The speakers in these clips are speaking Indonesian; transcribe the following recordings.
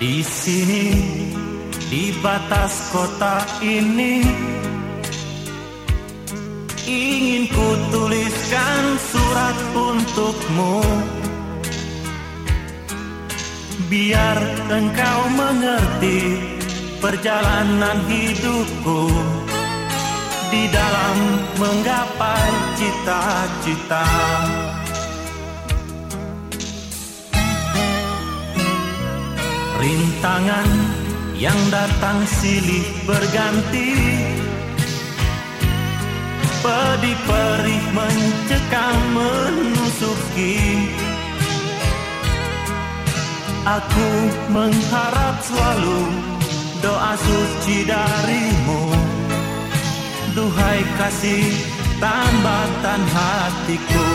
Di sini, di batas kota ini, ingin ku tuliskan surat untukmu. Biar engkau mengerti perjalanan hidupku di dalam menggapai cita-cita. Rintangan yang datang silih berganti. Pedih perih mencekam menusuki Aku mengharap selalu doa suci darimu. Duhai kasih tambatan hatiku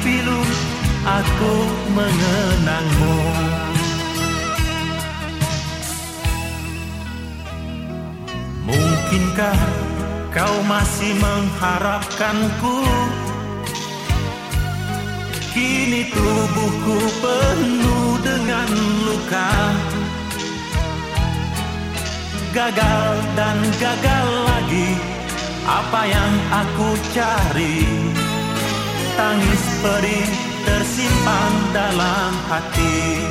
Pilu aku mengenangmu. Mungkinkah kau masih mengharapkanku? Kini tubuhku penuh dengan luka. Gagal dan gagal lagi Apa yang aku cari tangis pedih tersimpan dalam hati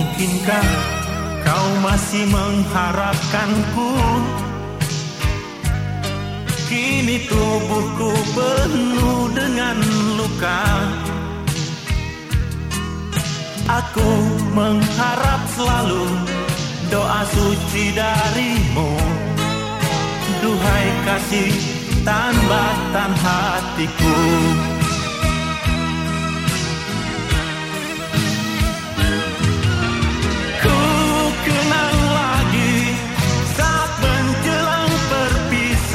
Mungkinkah kau masih mengharapkanku? Kini tubuhku penuh dengan luka. Aku mengharap selalu doa suci darimu. Duhai kasih tambatan hatiku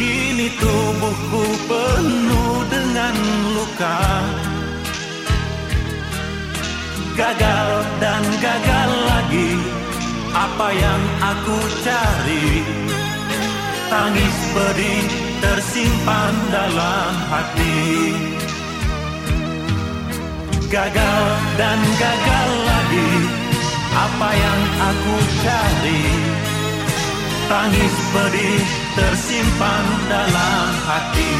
Kini tubuhku penuh dengan luka. Gagal dan gagal lagi Apa yang aku cari? Tangis pedih tersimpan dalam hati. Gagal dan gagal lagi Apa yang aku cari Tangis pedih tersimpan dalam hati